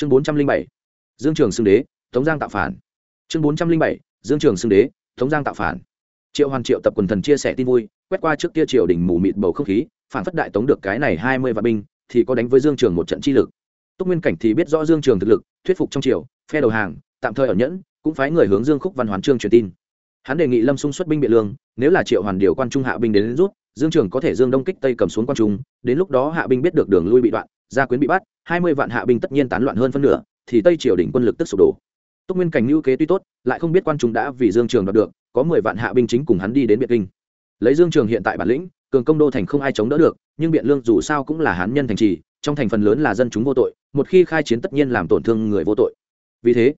chương bốn trăm linh bảy dương trường xưng đế tống giang tạo phản. Chương bốn trăm linh bảy dương trường xưng đế tống giang tạo phản. Triệu hoàn triệu tập quần thần chia sẻ tin vui quét qua trước kia triều đình mù mịt bầu không khí phản phất đại tống được cái này hai mươi vạn binh thì có đánh với dương trường một trận chi lực. Túc nguyên cảnh thì biết rõ dương trường thực lực thuyết phục trong triều phe đầu hàng tạm thời ở nhẫn cũng phái người hướng dương khúc văn hoàn trương truyền tin. Hắn đề nghị lâm xung xuất binh biện lương nếu là triệu hoàn điều quan trung hạ binh đến, đến rút dương trường có thể dương đông kích tây cầm xuống quan trung đến lúc đó hạ binh biết được đường lui bị đoạn gia quyến bị bắt, hai mươi vạn hạ binh tất nhiên tán loạn hơn phân nửa, thì tây triều đỉnh quân lực tức sụp đổ. Túc nguyên cảnh ngữ kế tuy tốt, lại không biết quan chúng đã vì dương trường đoạt được, có mười vạn hạ binh chính cùng hắn đi đến biệt kinh. Lấy dương trường hiện tại bản lĩnh, cường công đô thành không ai chống đỡ được, nhưng biện lương dù sao cũng là hán nhân thành trì, trong thành phần lớn là dân chúng vô tội, một khi khai chiến tất nhiên làm tổn thương người vô tội. Vì thế,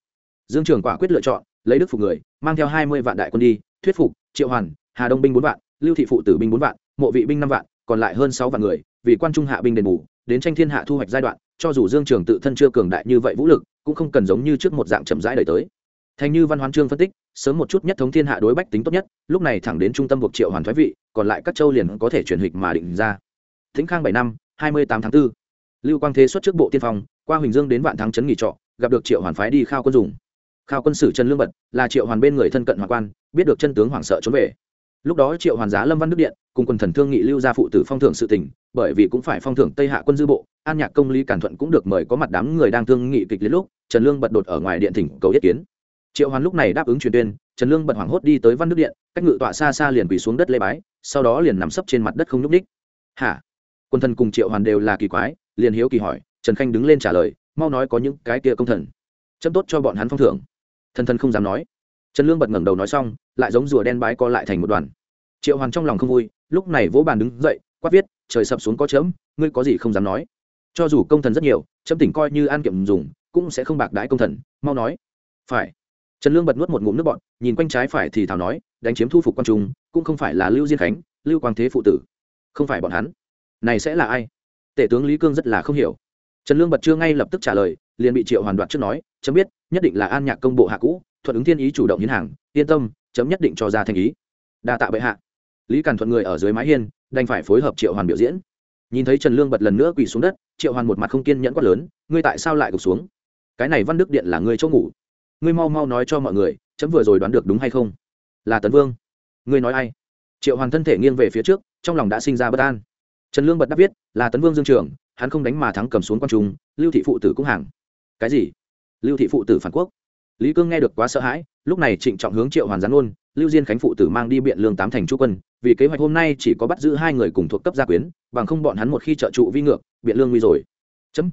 dương trường quả quyết lựa chọn lấy đức phục người, mang theo hai mươi vạn đại quân đi, thuyết phục triệu hoàn, hà đông binh bốn vạn, lưu thị phụ tử binh bốn vạn, mộ vị binh năm vạn, còn lại hơn sáu vạn người vì quan trung hạ binh đền bù, đến tranh thiên hạ thu hoạch giai đoạn, cho dù dương trường tự thân chưa cường đại như vậy vũ lực, cũng không cần giống như trước một dạng chậm rãi đời tới. Thành như văn hoán trương phân tích, sớm một chút nhất thống thiên hạ đối bách tính tốt nhất, lúc này thẳng đến trung tâm buộc triệu hoàn thoái vị, còn lại các châu liền có thể chuyển hịch mà định ra. Thính khang bảy năm, hai mươi tám tháng 4. lưu quang thế xuất trước bộ tiên phong, qua huỳnh dương đến vạn thắng trấn nghỉ trọ, gặp được triệu hoàn phái đi khao quân dùng. Khao quân sử trần lương bật, là triệu hoàn bên người thân cận hoàng quan, biết được chân tướng hoảng sợ trốn về. Lúc đó triệu hoàn giá lâm văn đức điện cùng quân thần thương nghị lưu gia phụ tử phong thưởng sự tình, bởi vì cũng phải phong thưởng tây hạ quân dư bộ, an nhạc công lý cản thuận cũng được mời có mặt đám người đang thương nghị kịch liệt lúc, trần lương bật đột ở ngoài điện thỉnh cầu ý kiến. Triệu hoàn lúc này đáp ứng truyền tuyên, trần lương bật hoảng hốt đi tới văn đức điện, cách ngự tọa xa xa liền quỳ xuống đất lê bái, sau đó liền nằm sấp trên mặt đất không nhúc ních hả? Quân thần cùng triệu hoàn đều là kỳ quái, liền hiếu kỳ hỏi, trần khanh đứng lên trả lời, mau nói có những cái kia công thần. Chấm tốt cho bọn hắn phong thưởng. Thần thần không dám nói. Trần lương bật ngẩng đầu nói xong, lại giống rùa đen bái co lại thành một đoàn. Triệu hoàn trong lòng không vui lúc này vỗ bàn đứng dậy, quát viết, trời sập xuống có chấm, ngươi có gì không dám nói? Cho dù công thần rất nhiều, chấm tỉnh coi như an kiệm dùng, cũng sẽ không bạc đãi công thần, mau nói. Phải. Trần lương bật nuốt một ngụm nước bọn nhìn quanh trái phải thì thảo nói, đánh chiếm thu phục quan trung, cũng không phải là lưu diên khánh, lưu quang thế phụ tử. Không phải bọn hắn. Này sẽ là ai? Tể tướng lý cương rất là không hiểu. Trần lương bật chưa ngay lập tức trả lời, liền bị triệu hoàn đoạt trước nói, chấm biết, nhất định là an nhạc công bộ hạ cũ, thuận ứng thiên ý chủ động hiến hàng, yên tâm, chấm nhất định cho ra thành ý. Đa tạ bệ hạ lý càn thuận người ở dưới mái hiên, đành phải phối hợp triệu hoàn biểu diễn. Nhìn thấy trần lương bật lần nữa quỳ xuống đất, triệu hoàn một mặt không kiên nhẫn quát lớn, ngươi tại sao lại gục xuống? Cái này văn đức điện là ngươi chỗ ngủ. Ngươi mau mau nói cho mọi người, chấm vừa rồi đoán được đúng hay không? Là tấn vương. Ngươi nói ai? Triệu hoàn thân thể nghiêng về phía trước, trong lòng đã sinh ra bất an. Trần lương bật đáp viết, là tấn vương dương trường, hắn không đánh mà thắng cầm xuống q trung, lưu thị phụ tử cũng hàng. Cái gì? Lưu thị phụ tử phản quốc lý cương nghe được quá sợ hãi, lúc này trịnh trọng hướng triệu hoàn gián ôn lưu diên khánh phụ tử mang đi biện lương tám thành chu quân, vì kế hoạch hôm nay chỉ có bắt giữ hai người cùng thuộc cấp gia quyến, bằng không bọn hắn một khi trợ trụ vi ngược, biện lương nguy rồi. Chấm.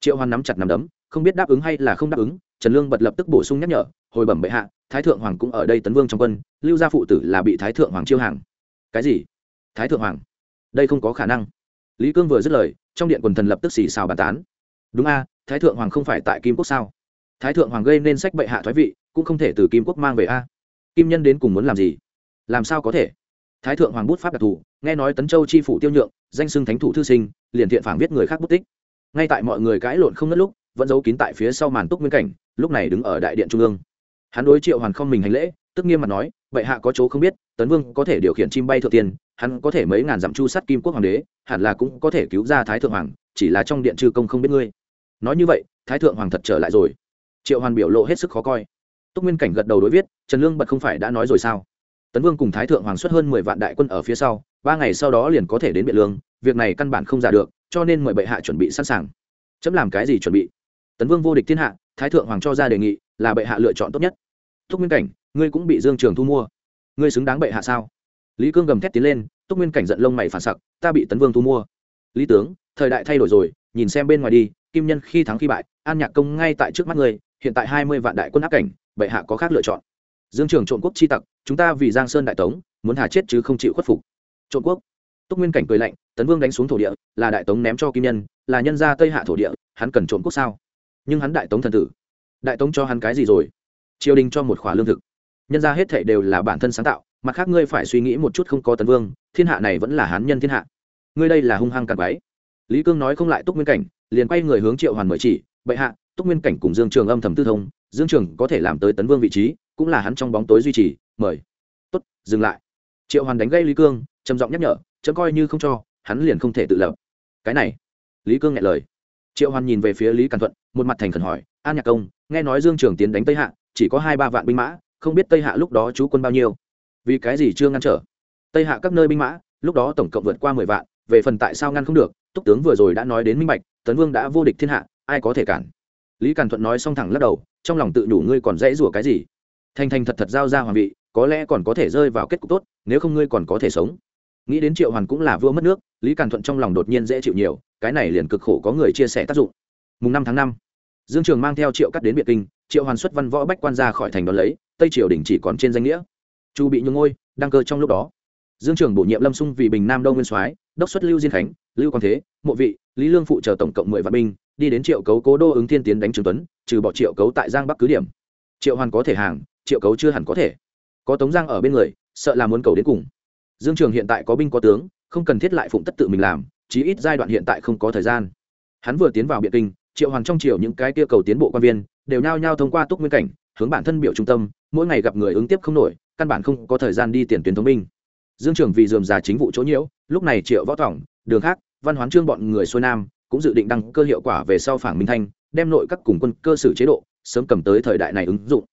Triệu hoàn nắm chặt nắm đấm, không biết đáp ứng hay là không đáp ứng, trần lương bật lập tức bổ sung nhắc nhở, hồi bẩm bệ hạ, thái thượng hoàng cũng ở đây tấn vương trong quân, lưu gia phụ tử là bị thái thượng hoàng chiêu hàng. Cái gì? Thái thượng hoàng? Đây không có khả năng. Lý cương vừa dứt lời, trong điện quần thần lập tức xì xào bàn tán. Đúng a, thái thượng hoàng không phải tại kim quốc sao? Thái thượng hoàng gây nên sách bệ hạ thoái vị, cũng không thể từ kim quốc mang về a. Kim nhân đến cùng muốn làm gì? Làm sao có thể? Thái thượng hoàng bút pháp đặc thù, nghe nói tấn châu chi phủ tiêu nhượng, danh xưng thánh thủ thư sinh, liền thiện phản viết người khác bút tích. Ngay tại mọi người cãi lộn không ngất lúc, vẫn giấu kín tại phía sau màn túc nguyên cảnh, lúc này đứng ở đại điện trung ương. Hắn đối triệu hoàn không mình hành lễ, tức nghiêm mặt nói vậy hạ có chỗ không biết, tấn vương có thể điều khiển chim bay thượng tiền hắn có thể mấy ngàn dặm chu sắt kim quốc hoàng đế, hẳn là cũng có thể cứu ra thái thượng hoàng, chỉ là trong điện chư công không biết ngươi. Nói như vậy, thái thượng hoàng thật trở lại rồi triệu hoàn biểu lộ hết sức khó coi. Túc nguyên cảnh gật đầu đối viết, trần lương bật không phải đã nói rồi sao? Tấn vương cùng thái thượng hoàng xuất hơn mười vạn đại quân ở phía sau, ba ngày sau đó liền có thể đến biện lương, việc này căn bản không giả được, cho nên mời bệ hạ chuẩn bị sẵn sàng. Chấm làm cái gì chuẩn bị? Tấn vương vô địch thiên hạ, thái thượng hoàng cho ra đề nghị là bệ hạ lựa chọn tốt nhất. Túc nguyên cảnh, ngươi cũng bị dương trường thu mua. Ngươi xứng đáng bệ hạ sao? Lý cương gầm thét tiến lên, túc nguyên cảnh giận lông mày phản sặc, ta bị tấn vương thu mua. Lý tướng, thời đại thay đổi rồi, nhìn xem bên ngoài đi, kim nhân khi thắng khi bại, an nhạc công ngay tại trước mắt ngươi hiện tại hai mươi vạn đại quân áp cảnh, bệ hạ có khác lựa chọn. Dương trường trộm quốc chi tặc, chúng ta vì giang sơn đại tống, muốn hà chết chứ không chịu khuất phục. Trộm quốc. Túc nguyên cảnh cười lạnh, tấn vương đánh xuống thổ địa, là đại tống ném cho kim nhân, là nhân gia tây hạ thổ địa, hắn cần trộm quốc sao? Nhưng hắn đại tống thần tử. Đại tống cho hắn cái gì rồi? Triều đình cho một khóa lương thực. Nhân ra hết thệ đều là bản thân sáng tạo, mặt khác ngươi phải suy nghĩ một chút không có tấn vương, thiên hạ này vẫn là hán nhân thiên hạ. Ngươi đây là hung hăng cặn váy lý cương nói không lại túc nguyên cảnh, liền quay người hướng triệu hoàn mời chỉ, bệ hạ túc nguyên cảnh cùng dương trường âm thầm tư thông, dương trường có thể làm tới tấn vương vị trí, cũng là hắn trong bóng tối duy trì, mời. Tốt, dừng lại. Triệu hoàn đánh gây lý cương, trầm giọng nhắc nhở, chấm coi như không cho, hắn liền không thể tự lập. Cái này. Lý cương nghe lời. Triệu hoàn nhìn về phía lý càn thuận, một mặt thành khẩn hỏi an nhạc công, nghe nói dương trường tiến đánh tây hạ, chỉ có hai ba vạn binh mã, không biết tây hạ lúc đó chú quân bao nhiêu? Vì cái gì chưa ngăn trở? Tây hạ các nơi binh mã, lúc đó tổng cộng vượt qua mười vạn, về phần tại sao ngăn không được, túc tướng vừa rồi đã nói đến minh bạch, tấn vương đã vô địch thiên hạ, ai có thể cản? Lý càn thuận nói xong thẳng lắc đầu, trong lòng tự đủ ngươi còn dễ rủa cái gì? Thành thành thật thật giao ra hoàng vị, có lẽ còn có thể rơi vào kết cục tốt, nếu không ngươi còn có thể sống. Nghĩ đến triệu hoàn cũng là vua mất nước, lý càn thuận trong lòng đột nhiên dễ chịu nhiều, cái này liền cực khổ có người chia sẻ tác dụng. Mùng năm tháng năm, dương trường mang theo triệu cắt đến biệt kinh, triệu hoàn xuất văn võ bách quan ra khỏi thành đón lấy, tây triều đình chỉ còn trên danh nghĩa. Chu bị nhung ngôi, đăng cơ trong lúc đó. Dương trường bổ nhiệm lâm Xung vì bình nam đông nguyên soái, đốc xuất lưu diên khánh, lưu quang thế, mộ vị, lý lương phụ trợ tổng cộng mười vạn binh đi đến triệu cấu cố đô ứng thiên tiến đánh trường tuấn, trừ bỏ triệu cấu tại giang bắc cứ điểm. Triệu hoàn có thể hàng, triệu cấu chưa hẳn có thể. Có tống giang ở bên người, sợ là muốn cầu đến cùng. Dương trường hiện tại có binh có tướng, không cần thiết lại phụng tất tự mình làm, chí ít giai đoạn hiện tại không có thời gian. Hắn vừa tiến vào biện kinh, triệu hoàn trong triều những cái kia cầu tiến bộ quan viên, đều nhao nhao thông qua túc nguyên cảnh, hướng bản thân biểu trung tâm, mỗi ngày gặp người ứng tiếp không nổi, căn bản không có thời gian đi tiền tuyến thống minh. Dương trường vì dườm già chính vụ chỗ nhiễu, lúc này triệu võ thỏng đường khác, văn hoán trương bọn người xuôi nam cũng dự định đăng cơ hiệu quả về sau phản minh thanh, đem nội các cùng quân cơ sử chế độ, sớm cầm tới thời đại này ứng dụng.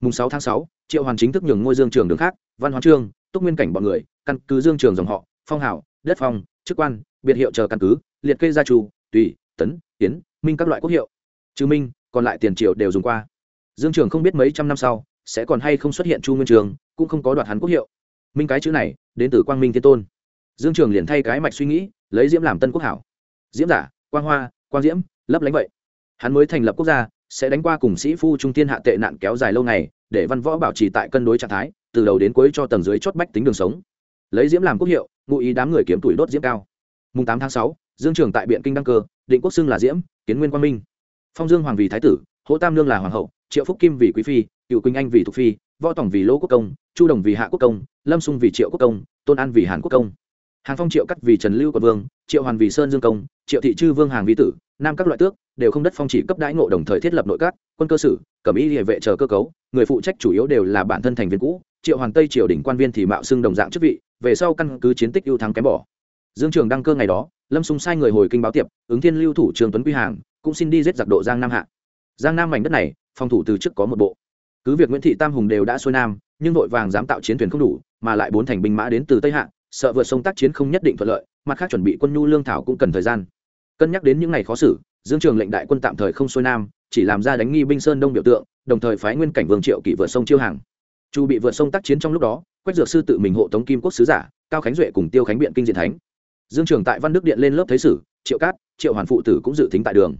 Mùng sáu tháng sáu, triệu hoàn chính thức nhường ngôi dương trường đường khác, văn hóa trương, túc nguyên cảnh bọn người, căn cứ dương trường dòng họ, phong hảo, đất phong, chức quan, biệt hiệu chờ căn cứ, liệt kê gia trù tùy, tấn tiến minh các loại quốc hiệu. Chứng minh, còn lại tiền triệu đều dùng qua. Dương trường không biết mấy trăm năm sau, sẽ còn hay không xuất hiện chu nguyên trường, cũng không có đoạt hắn quốc hiệu. Minh cái chữ này, đến từ quang minh thiên tôn. Dương trường liền thay cái mạch suy nghĩ, lấy diễm làm tân quốc hảo. Diễm giả quang hoa, quang diễm, lấp lánh vậy. Hắn mới thành lập quốc gia, sẽ đánh qua cùng sĩ phu trung tiên hạ tệ nạn kéo dài lâu ngày, để văn võ bảo trì tại cân đối trạng thái, từ đầu đến cuối cho tầng dưới chót bách tính đường sống. Lấy diễm làm quốc hiệu, ngụ ý đám người kiếm tuổi đốt diễm cao. Mùng tám tháng sáu, dương trường tại biện kinh đăng cơ, định quốc xưng là diễm, kiến nguyên quang minh. Phong dương hoàng vì thái tử, hỗ tam lương là hoàng hậu, triệu phúc kim vì quý phi, cựu quỳnh anh vì thục phi, võ tổng vì lỗ quốc công, chu đồng vì hạ quốc công, lâm sung vì triệu quốc công, tôn an vì hàn quốc công. Hàng phong triệu cắt vì trần lưu quận vương triệu hoàn vì sơn dương công, triệu thị chư vương hàng vi tử, nam các loại tước, đều không đất phong chỉ cấp đãi ngộ đồng thời thiết lập nội các, quân cơ sử, cẩm ý địa vệ chờ cơ cấu, người phụ trách chủ yếu đều là bản thân thành viên cũ, triệu hoàn tây triều đỉnh quan viên thì mạo xưng đồng dạng chức vị, về sau căn cứ chiến tích ưu thắng kém bỏ. Dương trường đăng cơ ngày đó, lâm sung sai người hồi kinh báo tiệp, ứng thiên lưu thủ trường tuấn quy hàng, cũng xin đi giết giặc độ giang nam hạ. Giang nam mảnh đất này, phòng thủ từ trước có một bộ. Cứ việc nguyễn thị tam hùng đều đã xuôi nam, nhưng vội vàng dám tạo chiến thuyền không đủ, mà lại bốn thành binh mã đến từ tây hạ sợ vượt sông tác chiến không nhất định thuận lợi, mặt khác chuẩn bị quân nhu lương thảo cũng cần thời gian. Cân nhắc đến những ngày khó xử, dương trường lệnh đại quân tạm thời không xuôi nam, chỉ làm ra đánh nghi binh sơn đông biểu tượng, đồng thời phái nguyên cảnh vương triệu kỷ vượt sông chiêu hàng. Chu bị vượt sông tác chiến trong lúc đó, quách dược sư tự mình hộ tống kim quốc sứ giả, cao khánh duệ cùng tiêu khánh biện kinh diện thánh. Dương trường tại văn đức điện lên lớp thấy sử, triệu cát, triệu hoàn phụ tử cũng dự tính tại đường.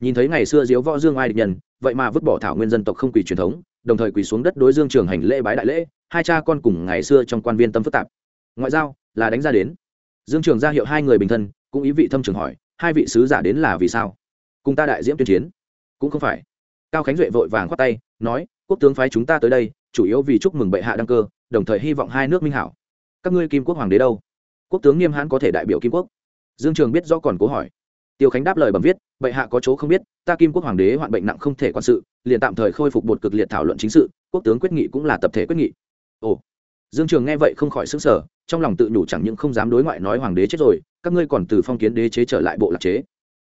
Nhìn thấy ngày xưa diếu võ dương ai địch nhân, vậy mà vứt bỏ thảo nguyên dân tộc không quỳ truyền thống, đồng thời quỳ xuống đất đối dương trường hành lễ bái đại lễ, hai cha con cùng ngày xưa trong quan viên tâm phức tạp ngoại giao là đánh ra đến. Dương trường ra hiệu hai người bình thân, cũng ý vị thâm trường hỏi, hai vị sứ giả đến là vì sao? Cùng ta đại diễm tuyên chiến. Cũng không phải. Cao khánh duệ vội vàng khoát tay, nói, quốc tướng phái chúng ta tới đây, chủ yếu vì chúc mừng bệ hạ đăng cơ, đồng thời hy vọng hai nước minh hảo. Các ngươi kim quốc hoàng đế đâu? Quốc tướng nghiêm hãn có thể đại biểu kim quốc. Dương trường biết rõ còn cố hỏi. Tiêu khánh đáp lời bẩm viết, bệ hạ có chỗ không biết, ta kim quốc hoàng đế hoạn bệnh nặng không thể quan sự, liền tạm thời khôi phục bột cực liệt thảo luận chính sự, quốc tướng quyết nghị cũng là tập thể quyết nghị. Ồ dương trường nghe vậy không khỏi xứng sở trong lòng tự nhủ chẳng những không dám đối ngoại nói hoàng đế chết rồi, các ngươi còn từ phong kiến đế chế trở lại bộ lạc chế.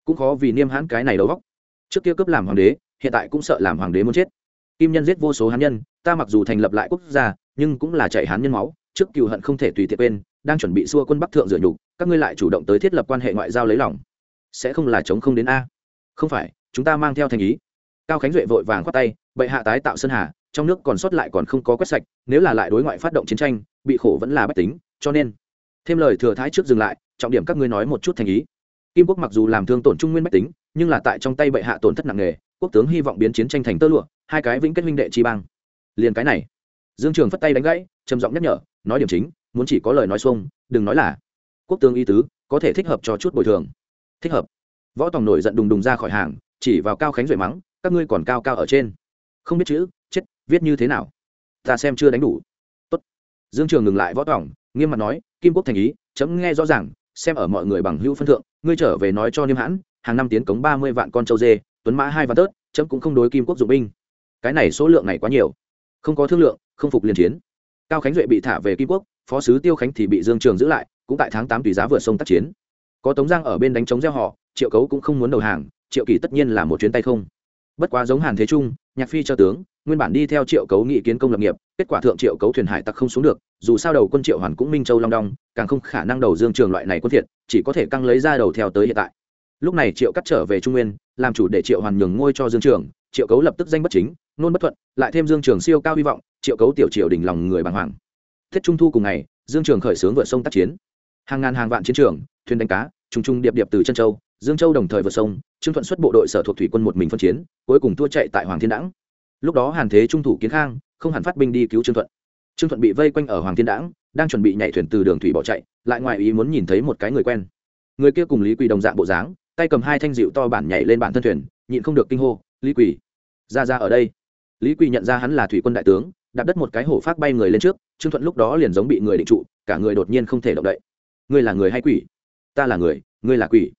Cũng khó vì niêm hãn cái này đầu góc trước kia cướp làm hoàng đế, hiện tại cũng sợ làm hoàng đế muốn chết. Kim nhân giết vô số hán nhân, ta mặc dù thành lập lại quốc gia, nhưng cũng là chạy hán nhân máu, trước cựu hận không thể tùy tiện quên, đang chuẩn bị xua quân bắc thượng rửa nhục, các ngươi lại chủ động tới thiết lập quan hệ ngoại giao lấy lòng. Sẽ không là chống không đến a. Không phải, chúng ta mang theo thành ý. Cao khánh duệ vội vàng khoát tay, bệ hạ tái tạo sơn hà trong nước còn sót lại còn không có quét sạch, nếu là lại đối ngoại phát động chiến tranh, bị khổ vẫn là bách tính, cho nên, thêm lời thừa thái trước dừng lại, trọng điểm các ngươi nói một chút thành ý. Kim quốc mặc dù làm thương tổn trung nguyên bách tính, nhưng là tại trong tay bệ hạ tổn thất nặng nề, quốc tướng hy vọng biến chiến tranh thành tơ lụa, hai cái vĩnh kết minh đệ chi bang. Liền cái này, dương trường phất tay đánh gãy, trầm giọng nhắc nhở, nói điểm chính, muốn chỉ có lời nói xuông, đừng nói là quốc tướng y tứ, có thể thích hợp cho chút bồi thường. Thích hợp. Võ tòng nổi giận đùng đùng ra khỏi hàng, chỉ vào cao khánh duệ mắng, các ngươi còn cao cao ở trên. Không biết chữ viết như thế nào? Ta xem chưa đánh đủ. Tốt. dương trường ngừng lại võ tòng nghiêm mặt nói, kim quốc thành ý, chấm nghe rõ ràng, xem ở mọi người bằng hữu phân thượng, ngươi trở về nói cho niêm hãn, hàng năm tiến cống ba mươi vạn con trâu dê, tuấn mã hai vạn tớt, chấm cũng không đối kim quốc dụng binh. Cái này số lượng này quá nhiều. Không có thương lượng, không phục liên chiến. Cao khánh duệ bị thả về kim quốc, phó sứ tiêu khánh thì bị dương trường giữ lại, cũng tại tháng tám tùy giá vượt sông tác chiến. Có tống giang ở bên đánh chống gieo họ, triệu cấu cũng không muốn đầu hàng, triệu kỳ tất nhiên là một chuyến tay không bất quá giống hàn thế trung, nhạc phi cho tướng, nguyên bản đi theo triệu cấu nghị kiến công lập nghiệp, kết quả thượng triệu cấu thuyền hải tặc không xuống được, dù sao đầu quân triệu hoàn cũng minh châu long đong, càng không khả năng đầu dương trường loại này quân thiệt, chỉ có thể căng lấy ra đầu theo tới hiện tại. Lúc này triệu cắt trở về trung nguyên, làm chủ để triệu hoàn nhường ngôi cho dương trường, triệu cấu lập tức danh bất chính, nôn bất thuận, lại thêm dương trường siêu cao hy vọng, triệu cấu tiểu triều đình lòng người bàng hoàng. Thiết trung thu cùng ngày, dương trường khởi xướng vượt sông tác chiến. Hàng ngàn hàng vạn chiến trường, thuyền đánh cá, trùng trùng điệp điệp từ chân châu dương châu đồng thời vượt sông, trương thuận xuất bộ đội sở thuộc thủy quân một mình phân chiến, cuối cùng thua chạy tại hoàng thiên đãng. Lúc đó hàn thế trung thủ kiến khang, không hẳn phát binh đi cứu trương thuận. Trương thuận bị vây quanh ở hoàng thiên đãng, đang chuẩn bị nhảy thuyền từ đường thủy bỏ chạy, lại ngoài ý muốn nhìn thấy một cái người quen. Người kia cùng lý quỳ đồng dạng bộ dáng, tay cầm hai thanh dịu to bản nhảy lên bản thân thuyền, nhịn không được kinh hô, lý quỳ, ra ra ở đây. Lý quỳ nhận ra hắn là thủy quân đại tướng, đạp đất một cái hổ phát bay người lên trước, trương thuận lúc đó liền giống bị người định trụ, cả người đột nhiên không thể động đậy. Ngươi là người hay quỷ? Ta là người, ngươi là quỷ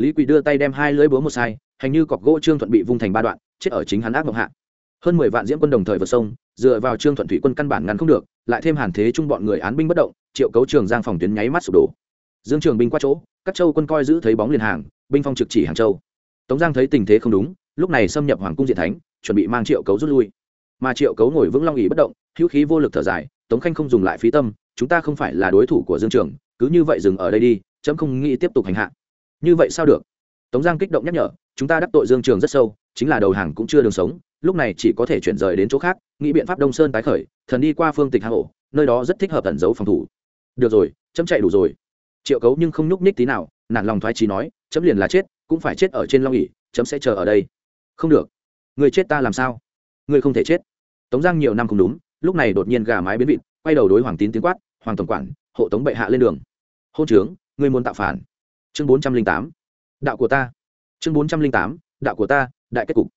lý quỳ đưa tay đem hai lưỡi búa một sai, hành như cọc gỗ trương thuận bị vung thành ba đoạn, chết ở chính hắn ác mộng hạ. Hơn mười vạn diễm quân đồng thời vượt sông, dựa vào trương thuận thủy quân căn bản ngăn không được, lại thêm hàn thế chung bọn người án binh bất động, triệu cấu trường giang phòng tuyến nháy mắt sụp đổ. Dương trường binh qua chỗ, các châu quân coi giữ thấy bóng liền hàng, binh phong trực chỉ hàng châu. Tống giang thấy tình thế không đúng, lúc này xâm nhập hoàng cung diện thánh, chuẩn bị mang triệu cấu rút lui. Mà triệu cấu ngồi vững long ỉ bất động, hữu khí vô lực thở dài, tống khanh không dùng lại phí tâm, chúng ta không phải là đối thủ của dương trường, cứ như vậy dừng ở đây đi, chấm không nghĩ tiếp tục hành hạ như vậy sao được? Tống giang kích động nhắc nhở, chúng ta đắc tội dương trường rất sâu, chính là đầu hàng cũng chưa đường sống, lúc này chỉ có thể chuyển rời đến chỗ khác, nghĩ biện pháp đông sơn tái khởi, thần đi qua phương tịch hang ổ, nơi đó rất thích hợp tẩn giấu phòng thủ. Được rồi, chấm chạy đủ rồi. Triệu cấu nhưng không nhúc nhích tí nào, nản lòng thoái trí nói, chấm liền là chết, cũng phải chết ở trên long ỉ chấm sẽ chờ ở đây. Không được. Người chết ta làm sao? Người không thể chết. Tống giang nhiều năm không đúng, lúc này đột nhiên gà mái biến vịt, quay đầu đối hoàng tín tiếng quát, hoàng tổng quản, hộ tống bệ hạ lên đường. Hôn trướng, người muốn tạo phản chương bốn trăm linh tám. Đạo của ta. Chương bốn trăm linh tám. Đạo của ta, đại kết cục.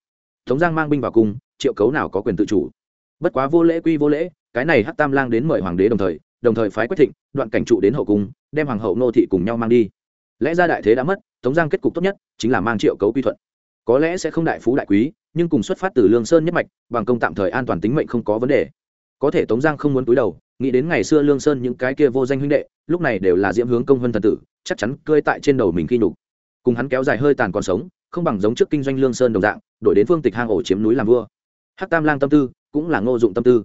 Tống giang mang binh vào cung triệu cấu nào có quyền tự chủ. Bất quá vô lễ quy vô lễ, cái này hát tam lang đến mời hoàng đế đồng thời đồng thời phái quyết thịnh, đoạn cảnh trụ đến hậu cung, đem hoàng hậu nô thị cùng nhau mang đi. Lẽ ra đại thế đã mất, tống giang kết cục tốt nhất chính là mang triệu cấu quy thuận. Có lẽ sẽ không đại phú đại quý, nhưng cùng xuất phát từ lương sơn nhất mạch, bằng công tạm thời an toàn tính mệnh không có vấn đề. Có thể tống giang không muốn túi đầu, nghĩ đến ngày xưa lương sơn những cái kia vô danh huynh đệ lúc này đều là diễm hướng công vân thần tử, chắc chắn cơi tại trên đầu mình khi nhục. Cùng hắn kéo dài hơi tàn còn sống, không bằng giống trước kinh doanh lương sơn đồng dạng, đổi đến phương tịch hang ổ chiếm núi làm vua. Hắc tam lang tâm tư, cũng là ngô dụng tâm tư.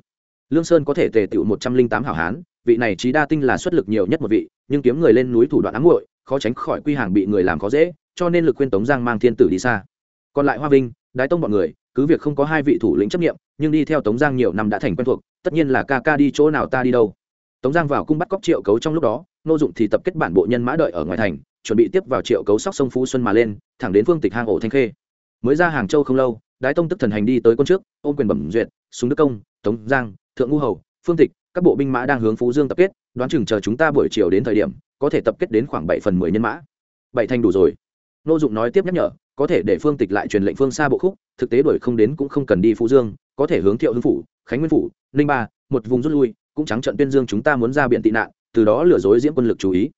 Lương sơn có thể tề tựu một trăm linh tám hảo hán, vị này trí đa tinh là xuất lực nhiều nhất một vị, nhưng kiếm người lên núi thủ đoạn ám muội, khó tránh khỏi quy hàng bị người làm khó dễ, cho nên lực khuyên tống giang mang thiên tử đi xa. Còn lại hoa vinh, đái tông bọn người, cứ việc không có hai vị thủ lĩnh chấp nghiệm nhưng đi theo tống giang nhiều năm đã thành quen thuộc, tất nhiên là ca ca đi chỗ nào ta đi đâu tống giang vào cung bắt cóc triệu cấu trong lúc đó, nô dụng thì tập kết bản bộ nhân mã đợi ở ngoài thành, chuẩn bị tiếp vào triệu cấu sóc sông phú xuân mà lên, thẳng đến phương tịch hang ổ thanh khê. Mới ra hàng châu không lâu, đái tông tức thần hành đi tới quân trước, ôm quyền bẩm duyệt, súng đức công, tống giang, thượng ngu hầu, phương tịch, các bộ binh mã đang hướng phú dương tập kết, đoán chừng chờ chúng ta buổi chiều đến thời điểm, có thể tập kết đến khoảng bảy phần mười nhân mã. Bảy thành đủ rồi. Nô dụng nói tiếp nhắc nhở, có thể để phương tịch lại truyền lệnh phương xa bộ khúc, thực tế đuổi không đến cũng không cần đi phú dương, có thể hướng thiệu hưng phủ, khánh nguyên phủ, ninh ba, một vùng rút lui cũng trắng trận tuyên dương chúng ta muốn ra biển tị nạn từ đó lừa dối diễm quân lực chú ý.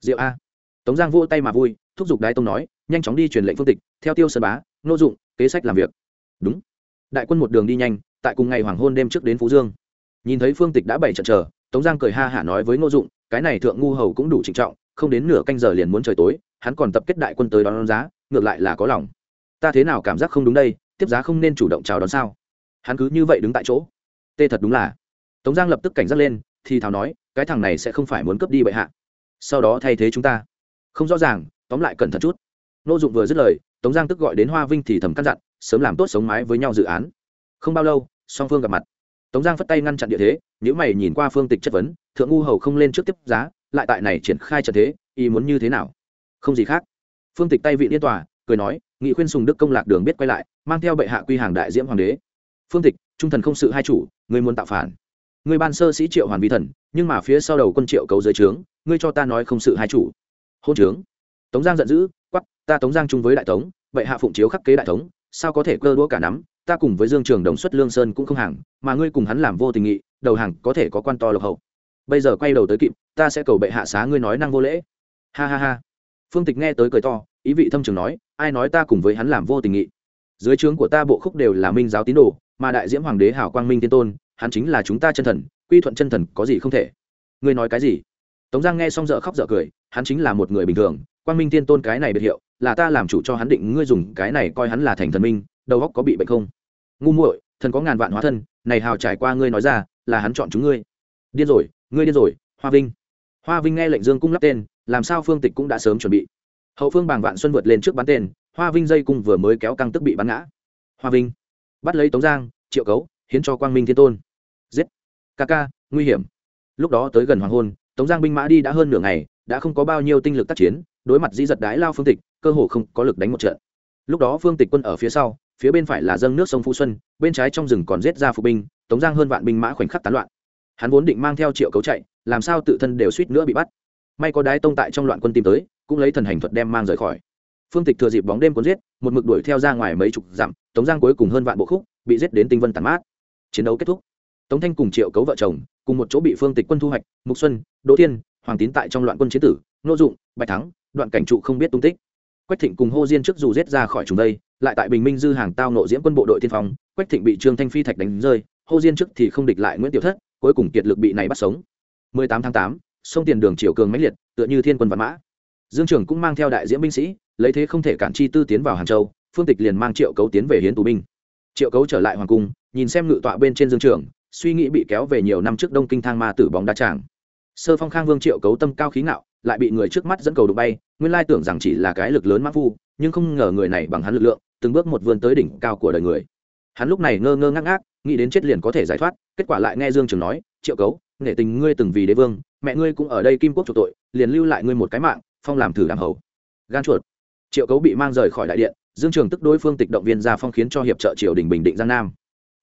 Diệu a. Tống giang vỗ tay mà vui thúc giục đái tông nói nhanh chóng đi truyền lệnh phương tịch theo tiêu sơn bá nô dụng kế sách làm việc. Đúng. Đại quân một đường đi nhanh tại cùng ngày hoàng hôn đêm trước đến phú dương. Nhìn thấy phương tịch đã bảy trận chờ tống giang cười ha hả nói với nô dụng cái này thượng ngu hầu cũng đủ trịnh trọng không đến nửa canh giờ liền muốn trời tối hắn còn tập kết đại quân tới đón, đón giá ngược lại là có lòng. Ta thế nào cảm giác không đúng đây tiếp giá không nên chủ động chào đón sao? Hắn cứ như vậy đứng tại chỗ. Tê thật đúng là tống giang lập tức cảnh giác lên, thì thào nói, cái thằng này sẽ không phải muốn cướp đi bệ hạ. Sau đó thay thế chúng ta. Không rõ ràng, tóm lại cẩn thận chút. Nô dụng vừa dứt lời, tống giang tức gọi đến hoa vinh thì thầm căn dặn, sớm làm tốt sống mái với nhau dự án. Không bao lâu, song phương gặp mặt. Tống giang phất tay ngăn chặn địa thế nếu mày nhìn qua phương tịch chất vấn, thượng ngu hầu không lên trước tiếp giá, lại tại này triển khai trận thế, ý muốn như thế nào? Không gì khác. Phương tịch tay vị liên tòa, cười nói, nghị khuyên sùng đức công lạc đường biết quay lại, mang theo bệ hạ quy hàng đại diễm hoàng đế. Phương tịch, trung thần không sự hai chủ, người muốn tạo phản. Ngươi ban sơ sĩ triệu hoàn vi thần, nhưng mà phía sau đầu quân triệu cầu dưới trướng, ngươi cho ta nói không sự hai chủ. Hôn trướng. Tống giang giận dữ quắp ta tống giang chung với đại tống bệ hạ phụng chiếu khắc kế đại tống, sao có thể cơ đũa cả nắm, ta cùng với dương trường đồng xuất lương sơn cũng không hàng, mà ngươi cùng hắn làm vô tình nghị, đầu hàng có thể có quan to lộc hậu. Bây giờ quay đầu tới kịp, ta sẽ cầu bệ hạ xá ngươi nói năng vô lễ. Ha ha ha. Phương tịch nghe tới cười to, ý vị thâm trường nói, ai nói ta cùng với hắn làm vô tình nghị? Dưới trướng của ta bộ khúc đều là minh giáo tín đồ, mà đại diễm hoàng đế hảo quang minh tiên tôn hắn chính là chúng ta chân thần, quy thuận chân thần có gì không thể. Ngươi nói cái gì? Tống giang nghe xong dở khóc dở cười, hắn chính là một người bình thường, quang minh tiên tôn cái này biệt hiệu, là ta làm chủ cho hắn định, ngươi dùng cái này coi hắn là thành thần minh, đầu góc có bị bệnh không? Ngu muội, thần có ngàn vạn hóa thân, này hào trải qua ngươi nói ra, là hắn chọn chúng ngươi. Điên rồi, ngươi điên rồi, hoa vinh. Hoa vinh nghe lệnh dương cung lắp tên, làm sao phương tịch cũng đã sớm chuẩn bị. Hậu phương bàng vạn xuân vượt lên trước bắn tên, hoa vinh dây cung vừa mới kéo căng tức bị bắn ngã. Hoa vinh bắt lấy tống giang, triệu cấu, hiến cho quang minh thiên tôn giết. Ca ca, nguy hiểm. Lúc đó tới gần hoàng hôn, tống giang binh mã đi đã hơn nửa ngày, đã không có bao nhiêu tinh lực tác chiến, đối mặt dĩ giật đái lao phương tịch, cơ hồ không có lực đánh một trận. Lúc đó phương tịch quân ở phía sau, phía bên phải là dâng nước sông phú xuân, bên trái trong rừng còn giết ra phục binh, tống giang hơn vạn binh mã khoảnh khắc tán loạn. Hắn vốn định mang theo triệu cấu chạy, làm sao tự thân đều suýt nữa bị bắt. May có đái tông tại trong loạn quân tìm tới, cũng lấy thần hành thuật đem mang rời khỏi. Phương tịch thừa dịp bóng đêm cuốn giết, một mực đuổi theo ra ngoài mấy chục dặm, tống giang cuối cùng hơn vạn bộ khúc, bị giết đến tinh vân tàn mát. Chiến đấu kết thúc tống thanh cùng triệu cấu vợ chồng cùng một chỗ bị phương tịch quân thu hoạch mục xuân đỗ tiên hoàng tín tại trong loạn quân chiến tử nô dụng bạch thắng đoạn cảnh trụ không biết tung tích. Quách thịnh cùng hô diên trước dù giết ra khỏi chúng đây lại tại bình minh dư hàng tao nộ diễm quân bộ đội tiên phong quách thịnh bị trương thanh phi thạch đánh rơi hô diên trước thì không địch lại nguyễn tiểu thất cuối cùng kiệt lực bị này bắt sống. 18 tháng 8, sông tiền đường triều cường mãnh liệt tựa như thiên quân văn mã. Dương trường cũng mang theo đại diễm binh sĩ lấy thế không thể cản chi tư tiến vào hàng châu phương tịch liền mang triệu cấu tiến về hiến tù binh. Triệu cấu trở lại hoàng cung nhìn xem ngự tọa bên trên dương trường suy nghĩ bị kéo về nhiều năm trước đông kinh thang ma tử bóng đá tràng sơ phong khang vương triệu cấu tâm cao khí ngạo, lại bị người trước mắt dẫn cầu đụng bay, nguyên lai tưởng rằng chỉ là cái lực lớn mắc phu, nhưng không ngờ người này bằng hắn lực lượng, từng bước một vươn tới đỉnh cao của đời người. Hắn lúc này ngơ ngơ ngác ngác, nghĩ đến chết liền có thể giải thoát, kết quả lại nghe dương trường nói, triệu cấu nghệ tình ngươi từng vì đế vương, mẹ ngươi cũng ở đây kim quốc chủ tội, liền lưu lại ngươi một cái mạng, phong làm thử làm hầu. Gan chuột. Triệu cấu bị mang rời khỏi đại điện, dương trường tức đối phương tịch động viên ra phong khiến cho hiệp trợ triều đình bình định giang nam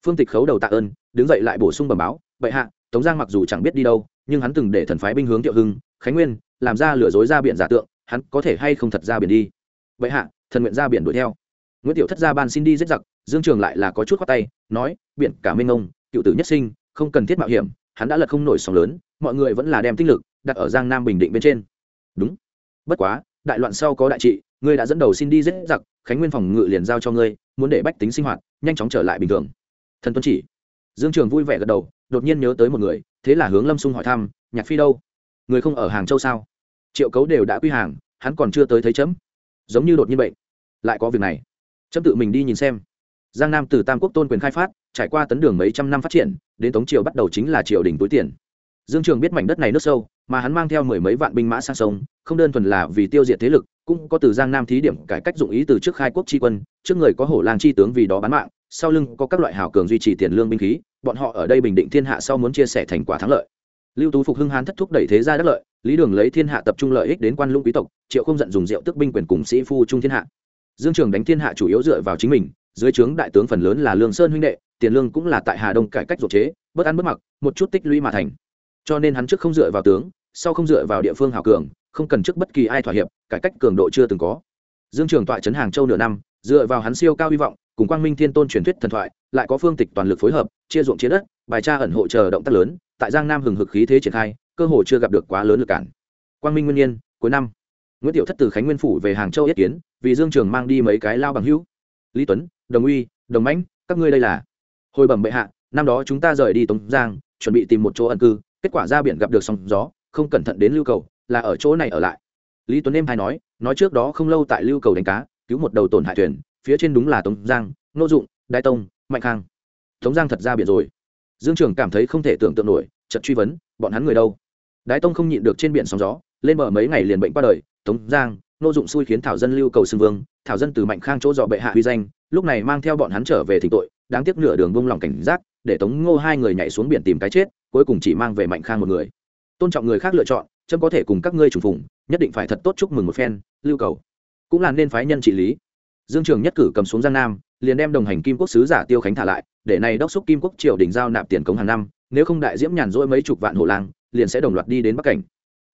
phương tịch khấu đầu tạ ơn, đứng dậy lại bổ sung bẩm báo, bệ hạ, tống giang mặc dù chẳng biết đi đâu, nhưng hắn từng để thần phái binh hướng thiệu hưng, khánh nguyên, làm ra lừa dối ra biển giả tượng, hắn có thể hay không thật ra biển đi? Bệ hạ, thần nguyện ra biển đuổi theo. Nguyễn tiểu thất gia ban xin đi giết giặc, dương trường lại là có chút khoát tay, nói, biển cả minh ông cựu tử nhất sinh, không cần thiết mạo hiểm, hắn đã lật không nổi sóng lớn, mọi người vẫn là đem tinh lực đặt ở giang nam bình định bên trên. Đúng. Bất quá, đại loạn sau có đại trị, ngươi đã dẫn đầu xin đi giết giặc, khánh nguyên phòng ngự liền giao cho ngươi, muốn để bách tính sinh hoạt, nhanh chóng trở lại bình thường thần tuân chỉ. Dương trường vui vẻ gật đầu, đột nhiên nhớ tới một người, thế là hướng lâm sung hỏi thăm, nhạc phi đâu? Người không ở hàng châu sao? Triệu cấu đều đã quy hàng, hắn còn chưa tới thấy chấm. Giống như đột nhiên bệnh. Lại có việc này. Chấm tự mình đi nhìn xem. Giang nam từ tam quốc tôn quyền khai phát, trải qua tấn đường mấy trăm năm phát triển, đến tống triều bắt đầu chính là triều đình túi tiền. Dương trường biết mảnh đất này nước sâu, mà hắn mang theo mười mấy vạn binh mã sang sông, không đơn thuần là vì tiêu diệt thế lực cũng có từ giang nam thí điểm cải cách dụng ý từ trước khai quốc tri quân, trước người có hổ lang tri tướng vì đó bán mạng, sau lưng có các loại hảo cường duy trì tiền lương binh khí, bọn họ ở đây bình định thiên hạ sau muốn chia sẻ thành quả thắng lợi. Lưu tú phục hưng hán thất thúc đẩy thế gia đất lợi, lý đường lấy thiên hạ tập trung lợi ích đến quan lũng quý tộc, triệu không giận dùng rượu tức binh quyền cùng sĩ phu trung thiên hạ. Dương trường đánh thiên hạ chủ yếu dựa vào chính mình, dưới trướng đại tướng phần lớn là lương sơn huynh đệ, tiền lương cũng là tại hà đông cải cách ruột chế, bất ăn bất mặc, một chút tích lũy mà thành. Cho nên hắn trước không dựa vào tướng, sau không dựa vào địa phương hào cường không cần trước bất kỳ ai thỏa hiệp, cải cách cường độ chưa từng có. Dương trường tọa trấn hàng châu nửa năm, dựa vào hắn siêu cao hy vọng, cùng quang minh thiên tôn truyền thuyết thần thoại, lại có phương tịch toàn lực phối hợp, chia ruộng chia đất, bài tra ẩn hộ chờ động tác lớn, tại giang nam hừng hực khí thế triển khai, cơ hồ chưa gặp được quá lớn lực cản. Quang minh nguyên nhiên, cuối năm, nguyễn tiểu thất từ khánh nguyên phủ về hàng châu yết kiến, vì dương trường mang đi mấy cái lao bằng hữu. Lý tuấn, đồng uy, đồng mãnh, các ngươi đây là. Hồi bẩm bệ hạ, năm đó chúng ta rời đi tống giang, chuẩn bị tìm một chỗ ẩn cư, kết quả ra biển gặp được sóng gió, không cẩn thận đến lưu cầu là ở chỗ này ở lại. Lý tuấn em hay nói nói trước đó không lâu tại lưu cầu đánh cá, cứu một đầu tổn hại thuyền, phía trên đúng là tống giang nô dụng đại tông, mạnh khang. Tống giang thật ra biển rồi. Dương trường cảm thấy không thể tưởng tượng nổi chật truy vấn, bọn hắn người đâu? Đại tông không nhịn được trên biển sóng gió, lên bờ mấy ngày liền bệnh qua đời, tống giang nô dụng xui khiến thảo dân lưu cầu xưng vương, thảo dân từ mạnh khang chỗ dọ bệ hạ huy danh, lúc này mang theo bọn hắn trở về thỉnh tội, đáng tiếc nửa đường bông lòng cảnh giác, để tống ngô hai người nhảy xuống biển tìm cái chết, cuối cùng chỉ mang về mạnh khang một người. Tôn trọng người khác lựa chọn chấm có thể cùng các ngươi trùng phùng, nhất định phải thật tốt chúc mừng một phen, lưu cầu. Cũng là nên phái nhân trị lý. Dương trường nhất cử cầm xuống giang nam, liền đem đồng hành kim quốc sứ giả tiêu khánh thả lại, để này đốc xúc kim quốc triều đình giao nạp tiền cống hàng năm, nếu không đại diễm nhàn rỗi mấy chục vạn hộ lang, liền sẽ đồng loạt đi đến bắc cảnh.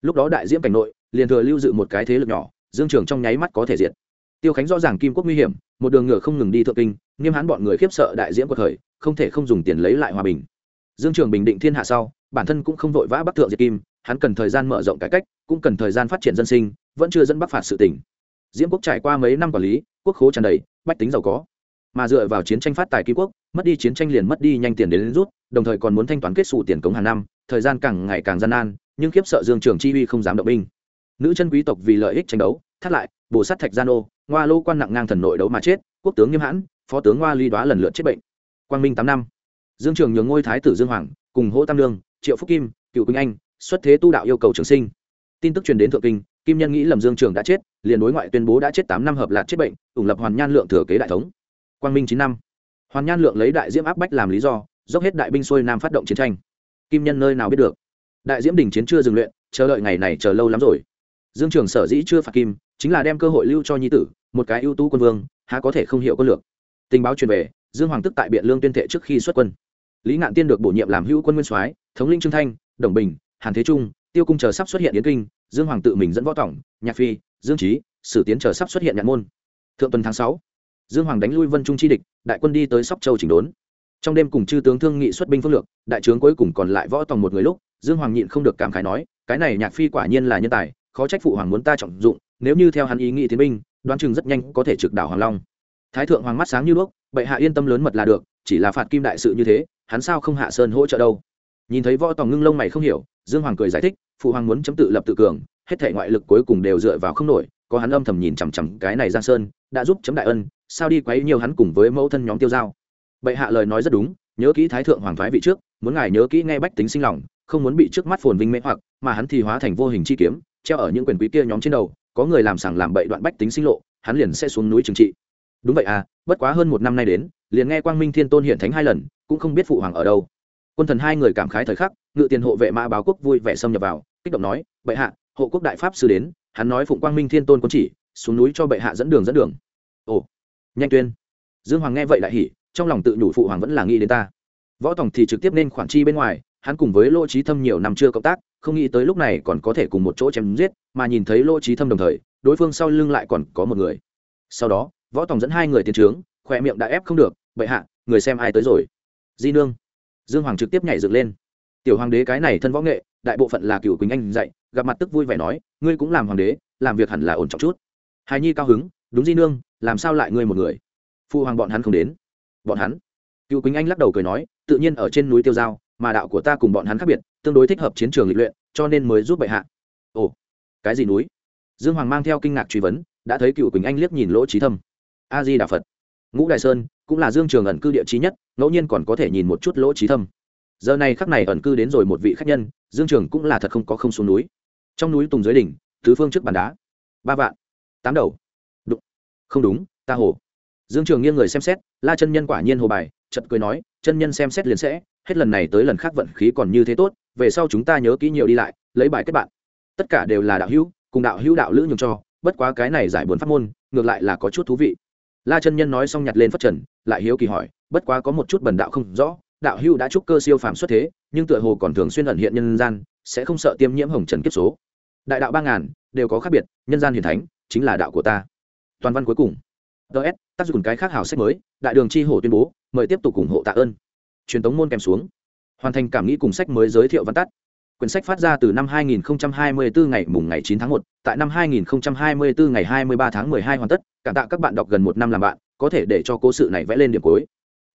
Lúc đó đại diễm cảnh nội, liền thừa lưu dự một cái thế lực nhỏ, dương trường trong nháy mắt có thể diệt. Tiêu khánh rõ ràng kim quốc nguy hiểm, một đường ngựa không ngừng đi thượng kinh, nghiêm hãn bọn người khiếp sợ đại diễm của thời, không thể không dùng tiền lấy lại hòa bình. Dương trường bình định thiên hạ sau, bản thân cũng không vội vã bắc thượng diệt kim hắn cần thời gian mở rộng cải cách cũng cần thời gian phát triển dân sinh vẫn chưa dẫn bắc phạt sự tỉnh. Diễm quốc trải qua mấy năm quản lý quốc khố tràn đầy bách tính giàu có. Mà dựa vào chiến tranh phát tài ký quốc mất đi chiến tranh liền mất đi nhanh tiền đến, đến rút đồng thời còn muốn thanh toán kết xù tiền cống hàng năm thời gian càng ngày càng gian nan nhưng khiếp sợ dương trường chi uy không dám động binh. Nữ chân quý tộc vì lợi ích tranh đấu thắt lại bổ sát thạch gian ô, ngoa lô quan nặng ngang thần nội đấu mà chết quốc tướng nghiêm hãn phó tướng ngoa ly đoá lần lượt chết bệnh. Quang minh tám năm. Dương trường nhường ngôi thái tử dương hoàng cùng hỗ tam lương triệu phúc kim cựu quỳnh anh xuất thế tu đạo yêu cầu trường sinh. Tin tức truyền đến thượng kinh, kim nhân nghĩ lầm dương trường đã chết, liền đối ngoại tuyên bố đã chết tám năm hợp lạc chết bệnh, ủng lập hoàn nhan lượng thừa kế đại thống. Quang minh chín năm. Hoàn nhan lượng lấy đại diễm áp bách làm lý do, dốc hết đại binh xuôi nam phát động chiến tranh. Kim nhân nơi nào biết được? Đại diễm đình chiến chưa dừng luyện, chờ đợi ngày này chờ lâu lắm rồi. Dương trường sở dĩ chưa phạt kim, chính là đem cơ hội lưu cho nhi tử, một cái ưu tú quân vương, há có thể không hiểu quân lược. Tình báo truyền về, dương hoàng tức tại biện lương tuyên thệ trước khi xuất quân. Lý ngạn tiên được bổ nhiệm làm hữu quân nguyên soái, thống linh trương thanh, đồng bình hàn thế trung, tiêu cung chờ sắp xuất hiện yến kinh, dương hoàng tự mình dẫn võ tổng, nhạc phi, dương trí sử tiến chờ sắp xuất hiện nhạn môn. Thượng tuần tháng sáu, dương hoàng đánh lui vân trung chi địch, đại quân đi tới sóc châu chỉnh đốn. Trong đêm cùng chư tướng thương nghị xuất binh phương lược, đại trướng cuối cùng còn lại võ tòng một người lúc, dương hoàng nhịn không được cảm khái nói, cái này nhạc phi quả nhiên là nhân tài, khó trách phụ hoàng muốn ta trọng dụng, nếu như theo hắn ý nghĩ tiến binh, đoán chừng rất nhanh có thể trực đảo hoàng long. Thái thượng hoàng mắt sáng như đuốc, bệ hạ yên tâm lớn mật là được, chỉ là phạt kim đại sự như thế, hắn sao không hạ sơn hỗ trợ đâu? Nhìn thấy võ tòng ngưng lông mày không hiểu, dương hoàng cười giải thích, phụ hoàng muốn chấm tự lập tự cường, hết thể ngoại lực cuối cùng đều dựa vào không nổi, có hắn âm thầm nhìn chằm chằm cái này giang sơn, đã giúp chấm đại ân, sao đi quấy nhiều hắn cùng với mẫu thân nhóm tiêu giao. Bệ hạ lời nói rất đúng, nhớ kỹ thái thượng hoàng thái vị trước, muốn ngài nhớ kỹ nghe bách tính sinh lòng, không muốn bị trước mắt phồn vinh mê hoặc, mà hắn thì hóa thành vô hình chi kiếm, treo ở những quyền quý kia nhóm trên đầu, có người làm sảng làm bậy đoạn bách tính sinh lộ, hắn liền sẽ xuống núi trừng trị. Đúng vậy à bất quá hơn một năm nay đến, liền nghe quang minh thiên tôn hiện thánh hai lần, cũng không biết phụ hoàng ở đâu quân thần hai người cảm khái thời khắc, ngự tiền hộ vệ mã báo quốc vui vẻ xâm nhập vào, kích động nói, bệ hạ, hộ quốc đại pháp sư đến, hắn nói phụng quang minh thiên tôn quân chỉ, xuống núi cho bệ hạ dẫn đường dẫn đường. Ồ, nhanh tuyên. Dương hoàng nghe vậy lại hỉ, trong lòng tự nhủ phụ hoàng vẫn là nghĩ đến ta. Võ tòng thì trực tiếp nên khoản chi bên ngoài, hắn cùng với lỗ trí thâm nhiều năm chưa cộng tác, không nghĩ tới lúc này còn có thể cùng một chỗ chém giết, mà nhìn thấy lỗ trí thâm đồng thời, đối phương sau lưng lại còn có một người. Sau đó, võ tòng dẫn hai người tiến trướng, khỏe miệng đã ép không được, bệ hạ, người xem ai tới rồi? Di nương dương hoàng trực tiếp nhảy dựng lên. Tiểu hoàng đế cái này thân võ nghệ, đại bộ phận là cựu quỳnh anh dạy, gặp mặt tức vui vẻ nói, ngươi cũng làm hoàng đế, làm việc hẳn là ổn trọng chút. Hài nhi cao hứng, đúng di nương, làm sao lại ngươi một người? Phụ hoàng bọn hắn không đến. Bọn hắn. Cựu quỳnh anh lắc đầu cười nói, tự nhiên ở trên núi tiêu giao, mà đạo của ta cùng bọn hắn khác biệt, tương đối thích hợp chiến trường lịch luyện, cho nên mới giúp bệ hạ. Ồ, cái gì núi? Dương hoàng mang theo kinh ngạc truy vấn, đã thấy cựu quỳnh anh liếc nhìn lỗ trí thâm. A di đà phật. Ngũ đại sơn cũng là dương trường ẩn cư địa trí nhất, ngẫu nhiên còn có thể nhìn một chút lỗ trí thâm. Giờ này khắc này ẩn cư đến rồi một vị khách nhân, dương trường cũng là thật không có không xuống núi. Trong núi tùng dưới đỉnh, tứ phương trước bàn đá. Ba vạn. Tám đầu. Đụng. Không đúng, ta hồ dương trường nghiêng người xem xét, la chân nhân quả nhiên hồ bài chật cười nói, chân nhân xem xét liền sẽ, hết lần này tới lần khác vận khí còn như thế tốt, về sau chúng ta nhớ kỹ nhiều đi lại, lấy bài kết bạn. Tất cả đều là đạo hữu, cùng đạo hữu đạo lữ nhường cho, bất quá cái này giải buồn pháp môn, ngược lại là có chút thú vị la chân nhân nói xong nhặt lên phất trần, lại hiếu kỳ hỏi, bất quá có một chút bần đạo không rõ, đạo hữu đã trúc cơ siêu phàm xuất thế, nhưng tựa hồ còn thường xuyên ẩn hiện nhân gian, sẽ không sợ tiêm nhiễm hồng trần kiếp số. Đại đạo ba ngàn, đều có khác biệt, nhân gian hiền thánh, chính là đạo của ta. Toàn văn cuối cùng. Ts tác dụng cái khác hảo sách mới, đại đường chi hổ tuyên bố, mời tiếp tục ủng hộ tạ ơn. Truyền tống môn kèm xuống. Hoàn thành cảm nghĩ cùng sách mới giới thiệu văn tắt quyển sách phát ra từ năm 2024 ngày mùng ngày 9 tháng 1, tại năm 2024 ngày 23 tháng 12 hoàn tất cảm tạ các bạn đọc gần một năm làm bạn có thể để cho cố sự này vẽ lên điểm cuối.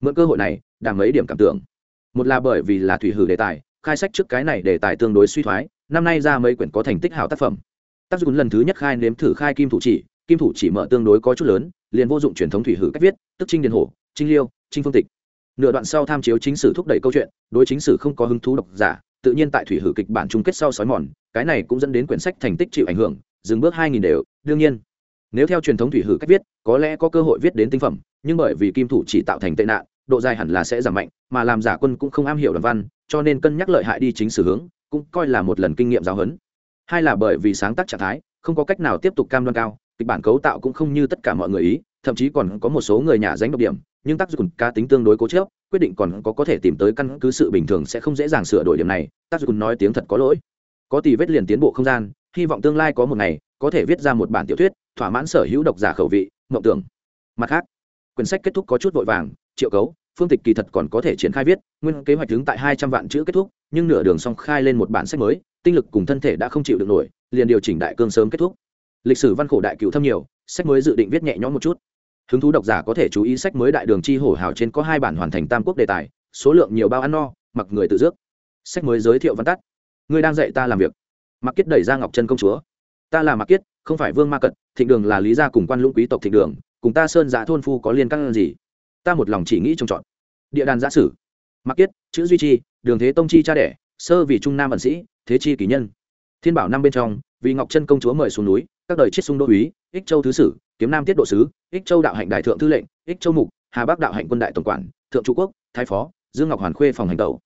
Mượn cơ hội này đảm mấy điểm cảm tưởng. Một là bởi vì là thủy hử đề tài khai sách trước cái này đề tài tương đối suy thoái năm nay ra mấy quyển có thành tích hảo tác phẩm. Tác dụng lần thứ nhất khai nếm thử khai kim thủ chỉ kim thủ chỉ mở tương đối có chút lớn liền vô dụng truyền thống thủy hử cách viết tức trinh điền hổ trinh liêu trinh phương tịch. Nửa đoạn sau tham chiếu chính sử thúc đẩy câu chuyện đối chính sử không có hứng thú độc giả tự nhiên tại thủy hử kịch bản chung kết sau sói mòn, cái này cũng dẫn đến quyển sách thành tích chịu ảnh hưởng, dừng bước hai nghìn đều, đương nhiên. Nếu theo truyền thống thủy hử cách viết, có lẽ có cơ hội viết đến tinh phẩm, nhưng bởi vì kim thủ chỉ tạo thành tệ nạn, độ dài hẳn là sẽ giảm mạnh, mà làm giả quân cũng không am hiểu đoàn văn, cho nên cân nhắc lợi hại đi chính sử hướng, cũng coi là một lần kinh nghiệm giáo huấn. Hai là bởi vì sáng tác trạng thái, không có cách nào tiếp tục cam đoan cao, kịch bản cấu tạo cũng không như tất cả mọi người ý, thậm chí còn có một số người nhà danh độc điểm, nhưng tác dụng cá tính tương đối cố chớp quyết định còn có có thể tìm tới căn cứ sự bình thường sẽ không dễ dàng sửa đổi điểm này tác dụng nói tiếng thật có lỗi. Có tì vết liền tiến bộ không gian, hy vọng tương lai có một ngày, có thể viết ra một bản tiểu thuyết, thỏa mãn sở hữu độc giả khẩu vị, mộng tưởng. Mặt khác, quyển sách kết thúc có chút vội vàng, triệu cấu, phương tịch kỳ thật còn có thể triển khai viết, nguyên kế hoạch đứng tại hai trăm vạn chữ kết thúc, nhưng nửa đường xong khai lên một bản sách mới, tinh lực cùng thân thể đã không chịu được nổi, liền điều chỉnh đại cương sớm kết thúc. Lịch sử văn khổ đại cựu thâm nhiều, sách mới dự định viết nhẹ nhõm một chút hứng thú độc giả có thể chú ý sách mới đại đường chi hổ hào trên có hai bản hoàn thành tam quốc đề tài, số lượng nhiều bao ăn no, mặc người tự dước. Sách mới giới thiệu văn tắt. Ngươi đang dạy ta làm việc. Mặc kiết đẩy ra ngọc chân công chúa. Ta là mặc kiết, không phải vương ma cận thịnh đường là lý gia cùng quan lũng quý tộc thịnh đường, cùng ta sơn giã thôn phu có liên căn gì? Ta một lòng chỉ nghĩ trồng trọt. Địa đàn giã sử. Mặc kiết, chữ duy chi đường thế tông chi cha đẻ, sơ vì trung nam ẩn sĩ, thế chi kỷ nhân. Thiên bảo năm bên trong, vì ngọc chân công chúa mời xuống núi các đời chiết sung đô úy ích châu thứ sử, kiếm nam tiết độ sứ, ích châu đạo hạnh đại thượng thư lệnh, ích châu mục, hà bắc đạo hạnh quân đại tổng quản, thượng trụ quốc, thái phó, dương ngọc hoàn khuê phòng hành tẩu.